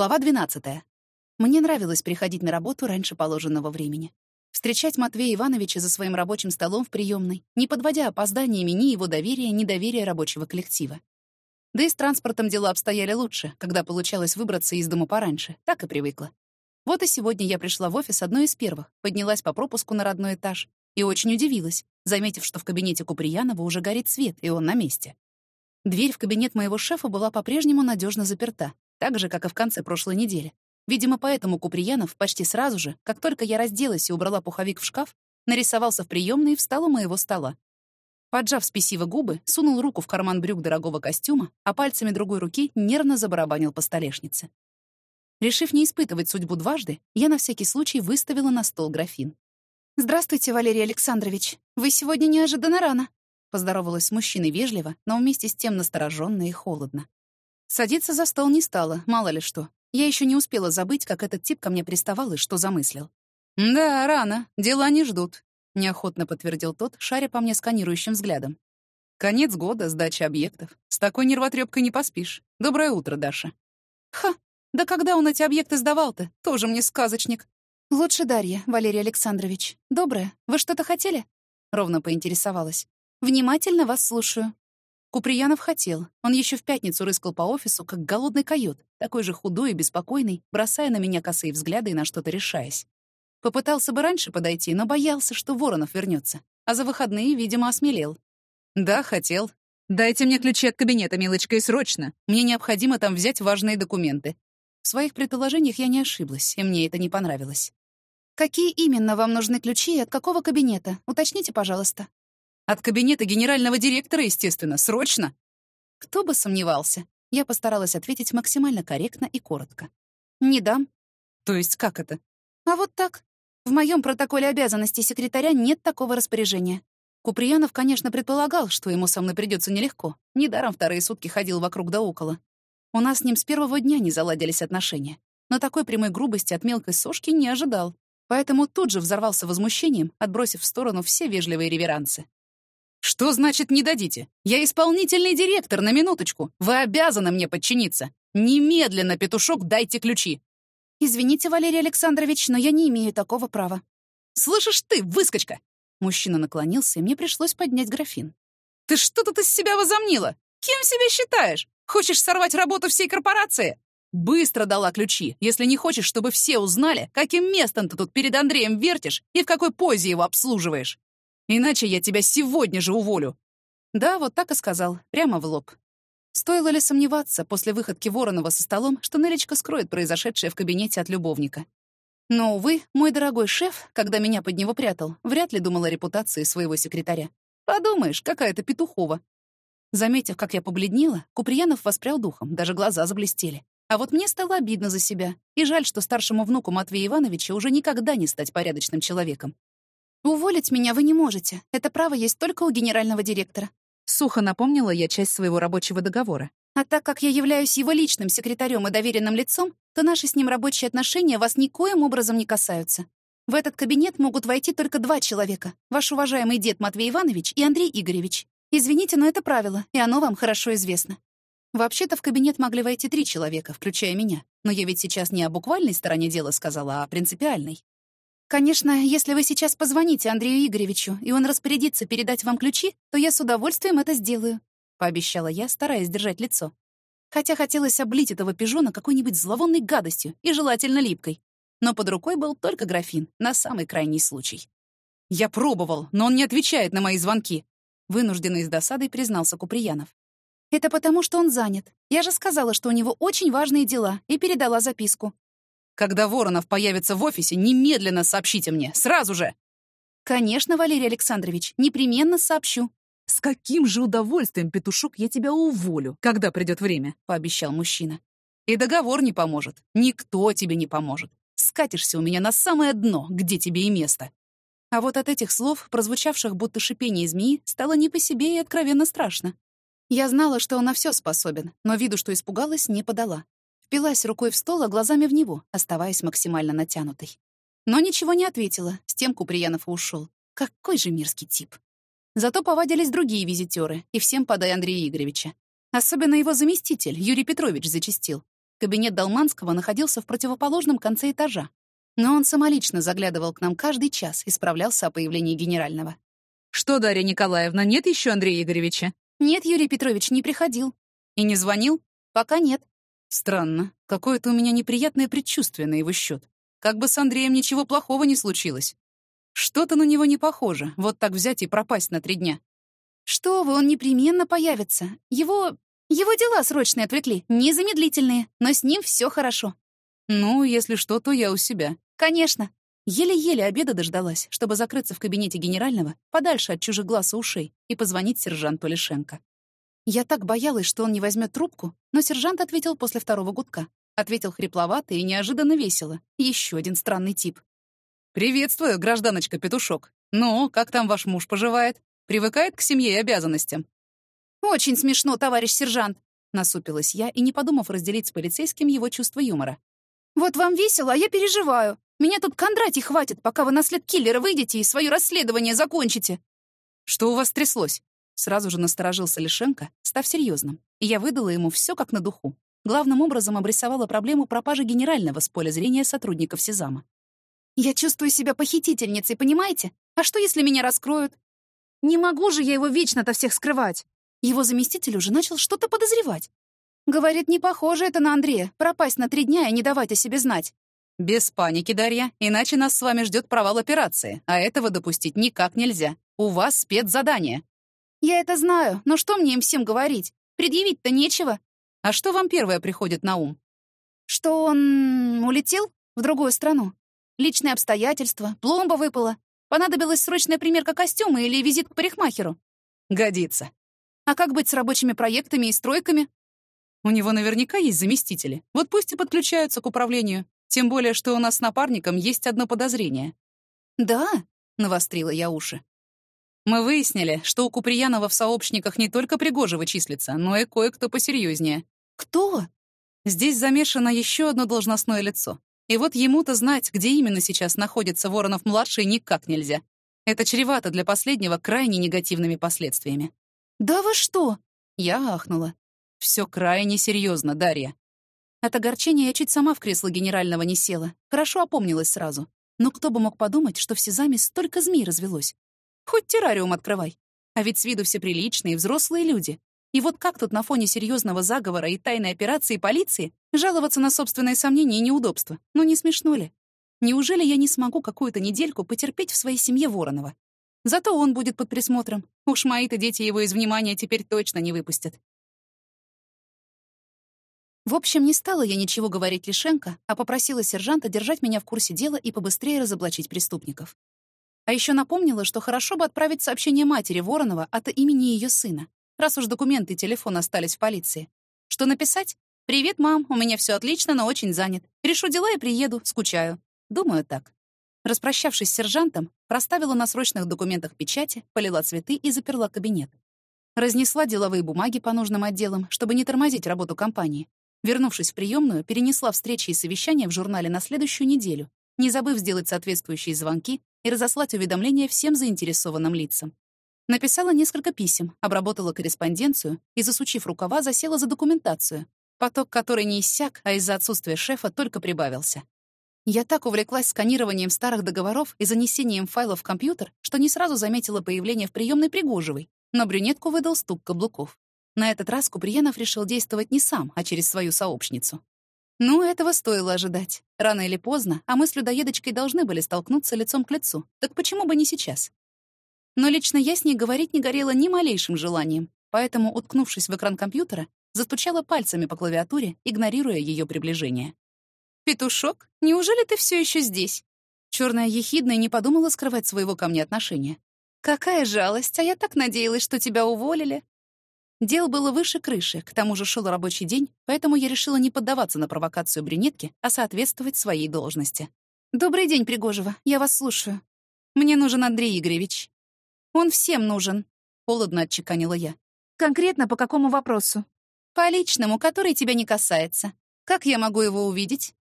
Глава 12. Мне нравилось приходить на работу раньше положенного времени. Встречать Матвея Ивановича за своим рабочим столом в приемной, не подводя опозданиями ни его доверия, ни доверия рабочего коллектива. Да и с транспортом дела обстояли лучше, когда получалось выбраться из дома пораньше, так и привыкла. Вот и сегодня я пришла в офис одной из первых, поднялась по пропуску на родной этаж и очень удивилась, заметив, что в кабинете Куприянова уже горит свет, и он на месте. Дверь в кабинет моего шефа была по-прежнему надежно заперта, так же, как и в конце прошлой недели. Видимо, поэтому Куприянов почти сразу же, как только я разделась и убрала пуховик в шкаф, нарисовался в приёмной и встал у моего стола. Поджав спесиво губы, сунул руку в карман брюк дорогого костюма, а пальцами другой руки нервно забарабанил по столешнице. Решив не испытывать судьбу дважды, я на всякий случай выставила на стол графин. «Здравствуйте, Валерий Александрович. Вы сегодня неожиданно рано», — поздоровалась с мужчиной вежливо, но вместе с тем настороженно и холодно. Садиться за стол не стала, мало ли что. Я еще не успела забыть, как этот тип ко мне приставал и что замыслил. «Да, рано. Дела не ждут», — неохотно подтвердил тот, шаря по мне сканирующим взглядом. «Конец года, сдача объектов. С такой нервотрепкой не поспишь. Доброе утро, Даша». «Ха, да когда он эти объекты сдавал-то? Тоже мне сказочник». «Лучше Дарья, Валерий Александрович. Доброе. Вы что-то хотели?» Ровно поинтересовалась. «Внимательно вас слушаю». Куприянов хотел. Он еще в пятницу рыскал по офису, как голодный койот, такой же худой и беспокойный, бросая на меня косые взгляды и на что-то решаясь. Попытался бы раньше подойти, но боялся, что Воронов вернется, а за выходные, видимо, осмелел. «Да, хотел. Дайте мне ключи от кабинета, милочка, и срочно. Мне необходимо там взять важные документы». В своих предположениях я не ошиблась, и мне это не понравилось. «Какие именно вам нужны ключи и от какого кабинета? Уточните, пожалуйста». От кабинета генерального директора, естественно, срочно. Кто бы сомневался. Я постаралась ответить максимально корректно и коротко. Не дам. То есть как это? А вот так. В моем протоколе обязанностей секретаря нет такого распоряжения. Куприянов, конечно, предполагал, что ему со мной придется нелегко. Недаром вторые сутки ходил вокруг да около. У нас с ним с первого дня не заладились отношения. Но такой прямой грубости от мелкой сошки не ожидал. Поэтому тут же взорвался возмущением, отбросив в сторону все вежливые реверансы. «Что значит не дадите? Я исполнительный директор, на минуточку. Вы обязаны мне подчиниться. Немедленно, петушок, дайте ключи». «Извините, Валерий Александрович, но я не имею такого права». «Слышишь ты, выскочка!» Мужчина наклонился, и мне пришлось поднять графин. «Ты что тут из себя возомнила? Кем себя считаешь? Хочешь сорвать работу всей корпорации? Быстро дала ключи, если не хочешь, чтобы все узнали, каким местом ты тут перед Андреем вертишь и в какой позе его обслуживаешь. Иначе я тебя сегодня же уволю». Да, вот так и сказал, прямо в лоб. Стоило ли сомневаться после выходки Воронова со столом, что Нелечка скроет произошедшее в кабинете от любовника? Но, увы, мой дорогой шеф, когда меня под него прятал, вряд ли думал о репутации своего секретаря. Подумаешь, какая-то петухова. Заметив, как я побледнела, Куприянов воспрял духом, даже глаза заблестели. А вот мне стало обидно за себя. И жаль, что старшему внуку Матвея Ивановича уже никогда не стать порядочным человеком. «Уволить меня вы не можете. Это право есть только у генерального директора». Сухо напомнила я часть своего рабочего договора. «А так как я являюсь его личным секретарем и доверенным лицом, то наши с ним рабочие отношения вас никоим образом не касаются. В этот кабинет могут войти только два человека. Ваш уважаемый дед Матвей Иванович и Андрей Игоревич. Извините, но это правило, и оно вам хорошо известно. Вообще-то в кабинет могли войти три человека, включая меня. Но я ведь сейчас не о буквальной стороне дела сказала, а о принципиальной. Конечно, если вы сейчас позвоните Андрею Игоревичу, и он распорядится передать вам ключи, то я с удовольствием это сделаю», — пообещала я, стараясь держать лицо. Хотя хотелось облить этого пижона какой-нибудь зловонной гадостью и желательно липкой. Но под рукой был только графин, на самый крайний случай. «Я пробовал, но он не отвечает на мои звонки», — вынужденно из досады признался Куприянов. «Это потому, что он занят. Я же сказала, что у него очень важные дела, и передала записку. Когда Воронов появится в офисе, немедленно сообщите мне, сразу же!» «Конечно, Валерий Александрович, непременно сообщу». «С каким же удовольствием, петушок, я тебя уволю, когда придет время», — пообещал мужчина. «И договор не поможет. Никто тебе не поможет. Скатишься у меня на самое дно, где тебе и место». А вот от этих слов, прозвучавших будто шипение змеи, стало не по себе и откровенно страшно. Я знала, что он на все способен, но виду, что испугалась, не подала. Впилась рукой в стол, а глазами в него, оставаясь максимально натянутой. Но ничего не ответила, с тем Куприянов и ушел. Какой же мерзкий тип. Зато повадились другие визитеры, и всем подай Андрея Игоревича. Особенно его заместитель, Юрий Петрович, зачастил. Кабинет Долманского находился в противоположном конце этажа, но он самолично заглядывал к нам каждый час и справлялся о появлении генерального. «Что, Дарья Николаевна, нет еще Андрея Игоревича?» «Нет, Юрий Петрович, не приходил». «И не звонил?» «Пока нет». «Странно. Какое-то у меня неприятное предчувствие на его счет. Как бы с Андреем ничего плохого не случилось. Что-то на него не похоже, вот так взять и пропасть на три дня». «Что вы, он непременно появится. Его... его дела срочные отвлекли, незамедлительные, но с ним все хорошо». «Ну, если что, то я у себя». «Конечно». Еле-еле обеда дождалась, чтобы закрыться в кабинете генерального, подальше от чужих глаз и ушей, и позвонить сержанту Лишенко. Я так боялась, что он не возьмет трубку, но сержант ответил после второго гудка. Ответил хрипловато и неожиданно весело. Еще один странный тип. «Приветствую, гражданочка Петушок. Ну, как там ваш муж поживает? Привыкает к семье и обязанностям?» «Очень смешно, товарищ сержант», — насупилась я и, не подумав разделить с полицейским его чувство юмора. «Вот вам весело, а я переживаю. Меня тут Кондратий хватит, пока вы на след киллера выйдете и свое расследование закончите». «Что у вас тряслось?» Сразу же насторожился Лишенко, став серьезным, и я выдала ему все как на духу. Главным образом обрисовала проблему пропажи генерального с поля зрения сотрудников Сезама. «Я чувствую себя похитительницей, понимаете? А что, если меня раскроют? Не могу же я его вечно-то всех скрывать!» Его заместитель уже начал что-то подозревать. Говорит, не похоже это на Андрея, пропасть на три дня и не давать о себе знать. «Без паники, Дарья, иначе нас с вами ждет провал операции, а этого допустить никак нельзя. У вас спецзадание». «Я это знаю, но что мне им всем говорить? Предъявить-то нечего». «А что вам первое приходит на ум?» «Что он улетел в другую страну. Личные обстоятельства, пломба выпала. Понадобилась срочная примерка костюма или визит к парикмахеру». «Годится». «А как быть с рабочими проектами и стройками?» «У него наверняка есть заместители. Вот пусть и подключаются к управлению. Тем более, что у нас с напарником есть одно подозрение. «Да?» — навострила я уши. Мы выяснили, что у Куприянова в сообщниках не только Пригожева числится, но и кое-кто посерьезнее. «Кто?» Здесь замешано еще одно должностное лицо. И вот ему-то знать, где именно сейчас находится Воронов-младший, никак нельзя. Это чревато для последнего крайне негативными последствиями. «Да вы что?» Я ахнула. Все крайне серьезно, Дарья. От огорчения я чуть сама в кресло генерального не села. Хорошо опомнилась сразу. Но кто бы мог подумать, что в Сезаме столько змей развелось. Хоть террариум открывай. А ведь с виду все приличные, взрослые люди. И вот как тут на фоне серьезного заговора и тайной операции полиции жаловаться на собственные сомнения и неудобства? Ну не смешно ли? Неужели я не смогу какую-то недельку потерпеть в своей семье Воронова? Зато он будет под присмотром. Уж мои-то дети его из внимания теперь точно не выпустят. В общем, не стала я ничего говорить Лишенко, а попросила сержанта держать меня в курсе дела и побыстрее разоблачить преступников. А еще напомнила, что хорошо бы отправить сообщение матери Воронова от имени ее сына, раз уж документы и телефон остались в полиции. Что написать? «Привет, мам, у меня все отлично, но очень занят. Решу дела и приеду, скучаю». Думаю так. Распрощавшись с сержантом, проставила на срочных документах печати, полила цветы и заперла кабинет. Разнесла деловые бумаги по нужным отделам, чтобы не тормозить работу компании, Вернувшись в приемную, перенесла встречи и совещания в журнале на следующую неделю, не забыв сделать соответствующие звонки и разослать уведомления всем заинтересованным лицам. Написала несколько писем, обработала корреспонденцию и, засучив рукава, засела за документацию, поток который не иссяк, а из-за отсутствия шефа только прибавился. Я так увлеклась сканированием старых договоров и занесением файлов в компьютер, что не сразу заметила появление в приемной Пригожевой, но брюнетку выдал стук каблуков. На этот раз Куприянов решил действовать не сам, а через свою сообщницу. Ну, этого стоило ожидать. Рано или поздно, а мы с людоедочкой должны были столкнуться лицом к лицу. Так почему бы не сейчас? Но лично я с ней говорить не горела ни малейшим желанием, поэтому, уткнувшись в экран компьютера, застучала пальцами по клавиатуре, игнорируя ее приближение. «Петушок, неужели ты все еще здесь?» Черная ехидная не подумала скрывать своего ко мне отношения. «Какая жалость, а я так надеялась, что тебя уволили. Дело было выше крыши, к тому же шел рабочий день, поэтому я решила не поддаваться на провокацию брюнетки, а соответствовать своей должности. «Добрый день, Пригожева, я вас слушаю. Мне нужен Андрей Игоревич». «Он всем нужен», — холодно отчеканила я. «Конкретно по какому вопросу?» «По личному, который тебя не касается. Как я могу его увидеть?»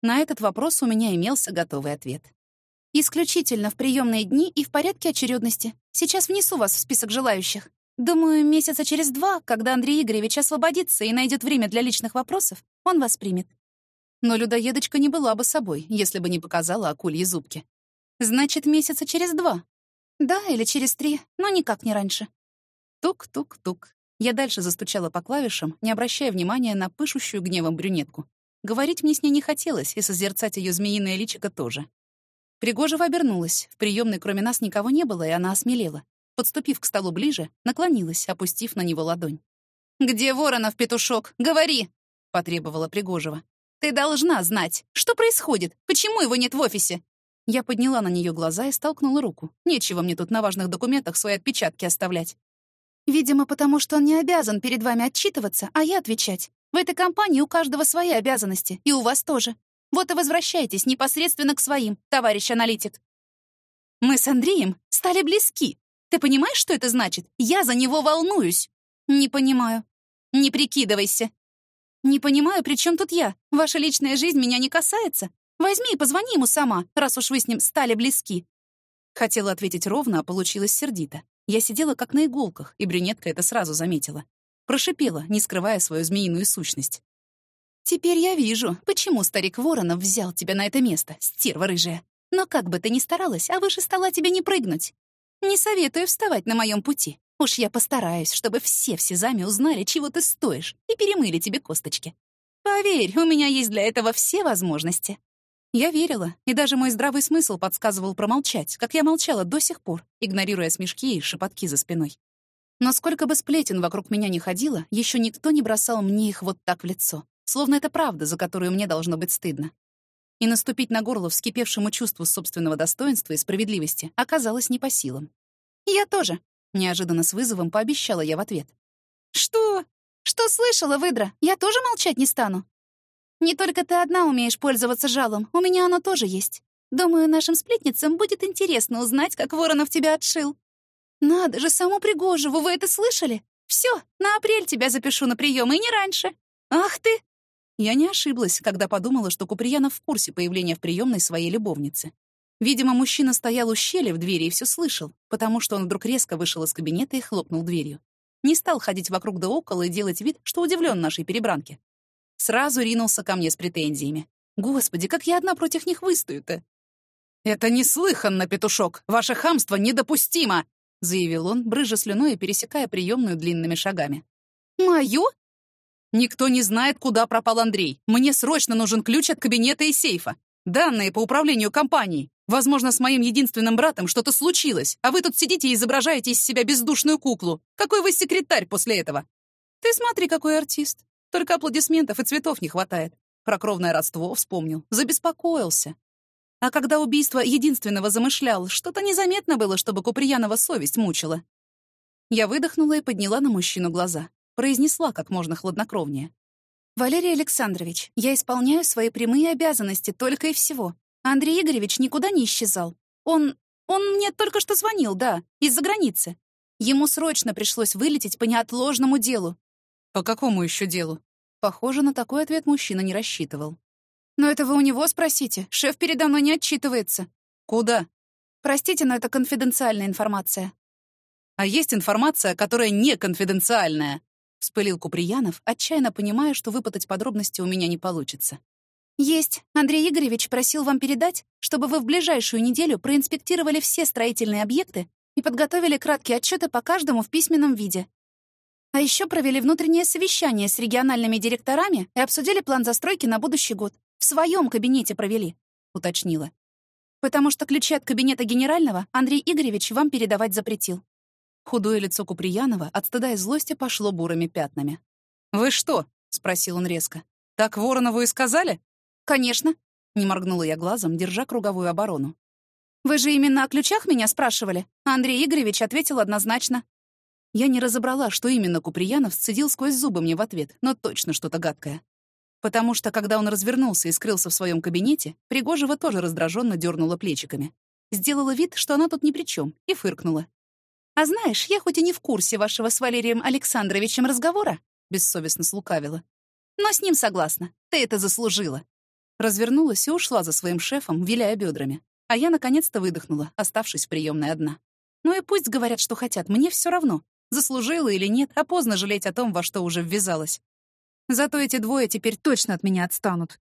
На этот вопрос у меня имелся готовый ответ. «Исключительно в приемные дни и в порядке очередности. Сейчас внесу вас в список желающих. Думаю, месяца через два, когда Андрей Игоревич освободится и найдет время для личных вопросов, он вас примет. Но людоедочка не была бы собой, если бы не показала акульи зубки. Значит, месяца через два. Да, или через три, но никак не раньше. Тук-тук-тук. Я дальше застучала по клавишам, не обращая внимания на пышущую гневом брюнетку. Говорить мне с ней не хотелось, и созерцать ее змеиное личико тоже. Пригожева обернулась. В приемной кроме нас никого не было, и она осмелела. Подступив к столу ближе, наклонилась, опустив на него ладонь. «Где Воронов, петушок? Говори!» — потребовала Пригожева. «Ты должна знать, что происходит, почему его нет в офисе?» Я подняла на нее глаза и столкнула руку. Нечего мне тут на важных документах свои отпечатки оставлять. «Видимо, потому что он не обязан перед вами отчитываться, а я отвечать. В этой компании у каждого свои обязанности, и у вас тоже. Вот и возвращайтесь непосредственно к своим, товарищ аналитик. Мы с Андреем стали близки. Ты понимаешь, что это значит? Я за него волнуюсь. Не понимаю. Не прикидывайся. Не понимаю, при чем тут я? Ваша личная жизнь меня не касается. Возьми и позвони ему сама, раз уж вы с ним стали близки. Хотела ответить ровно, а получилось сердито. Я сидела как на иголках, и брюнетка это сразу заметила. Прошипела, не скрывая свою змеиную сущность. «Теперь я вижу, почему старик Воронов взял тебя на это место, стерва рыжая. Но как бы ты ни старалась, а выше стола тебе не прыгнуть. Не советую вставать на моем пути. Уж я постараюсь, чтобы все в Сезаме узнали, чего ты стоишь, и перемыли тебе косточки. Поверь, у меня есть для этого все возможности». Я верила, и даже мой здравый смысл подсказывал промолчать, как я молчала до сих пор, игнорируя смешки и шепотки за спиной. Но сколько бы сплетен вокруг меня не ходило, еще никто не бросал мне их вот так в лицо. Словно это правда, за которую мне должно быть стыдно. И наступить на горло вскипевшему чувству собственного достоинства и справедливости оказалось не по силам. «Я тоже», — неожиданно с вызовом пообещала я в ответ. «Что? Что слышала, выдра? Я тоже молчать не стану. Не только ты одна умеешь пользоваться жалом, у меня оно тоже есть. Думаю, нашим сплетницам будет интересно узнать, как Воронов тебя отшил. Надо же, саму Пригожеву, вы это слышали? Все, на апрель тебя запишу на прием, и не раньше. Ах ты! Я не ошиблась, когда подумала, что Куприянов в курсе появления в приемной своей любовницы. Видимо, мужчина стоял у щели в двери и все слышал, потому что он вдруг резко вышел из кабинета и хлопнул дверью. Не стал ходить вокруг да около и делать вид, что удивлен нашей перебранке. Сразу ринулся ко мне с претензиями. Господи, как я одна против них выстою-то? «Это неслыханно, петушок! Ваше хамство недопустимо!» — заявил он, брыжа слюной и пересекая приемную длинными шагами. «Мою?» Никто не знает, куда пропал Андрей. Мне срочно нужен ключ от кабинета и сейфа. Данные по управлению компанией. Возможно, с моим единственным братом что-то случилось, а вы тут сидите и изображаете из себя бездушную куклу. Какой вы секретарь после этого? Ты смотри, какой артист. Только аплодисментов и цветов не хватает. Про кровное родство вспомнил. Забеспокоился. А когда убийство единственного замышлял, что-то незаметно было, чтобы Куприянова совесть мучила. Я выдохнула и подняла на мужчину глаза. Произнесла как можно хладнокровнее. «Валерий Александрович, я исполняю свои прямые обязанности только и всего. Андрей Игоревич никуда не исчезал. Он... он мне только что звонил, да, из-за границы. Ему срочно пришлось вылететь по неотложному делу». «По какому еще делу?» Похоже, на такой ответ мужчина не рассчитывал. «Но это вы у него спросите. Шеф передо мной не отчитывается». «Куда?» «Простите, но это конфиденциальная информация». «А есть информация, которая не конфиденциальная», — вспылил Куприянов, отчаянно понимая, что выпытать подробности у меня не получится. «Есть. Андрей Игоревич просил вам передать, чтобы вы в ближайшую неделю проинспектировали все строительные объекты и подготовили краткие отчеты по каждому в письменном виде. А еще провели внутреннее совещание с региональными директорами и обсудили план застройки на будущий год. В своем кабинете провели», — уточнила. «Потому что ключи от кабинета генерального Андрей Игоревич вам передавать запретил. Худое лицо Куприянова от стыда и злости пошло бурыми пятнами. «Вы что?» — спросил он резко. «Так Воронову и сказали?» «Конечно», — не моргнула я глазом, держа круговую оборону. «Вы же именно о ключах меня спрашивали?» Андрей Игоревич ответил однозначно. Я не разобрала, что именно Куприянов сцедил сквозь зубы мне в ответ, но точно что-то гадкое. Потому что, когда он развернулся и скрылся в своем кабинете, Пригожева тоже раздраженно дернула плечиками. Сделала вид, что она тут ни при чем, и фыркнула. «А знаешь, я хоть и не в курсе вашего с Валерием Александровичем разговора», — бессовестно слукавила. «Но с ним согласна. Ты это заслужила». Развернулась и ушла за своим шефом, виляя бедрами. А я наконец-то выдохнула, оставшись в приемной одна. Ну и пусть говорят, что хотят, мне все равно. Заслужила или нет, а поздно жалеть о том, во что уже ввязалась. Зато эти двое теперь точно от меня отстанут.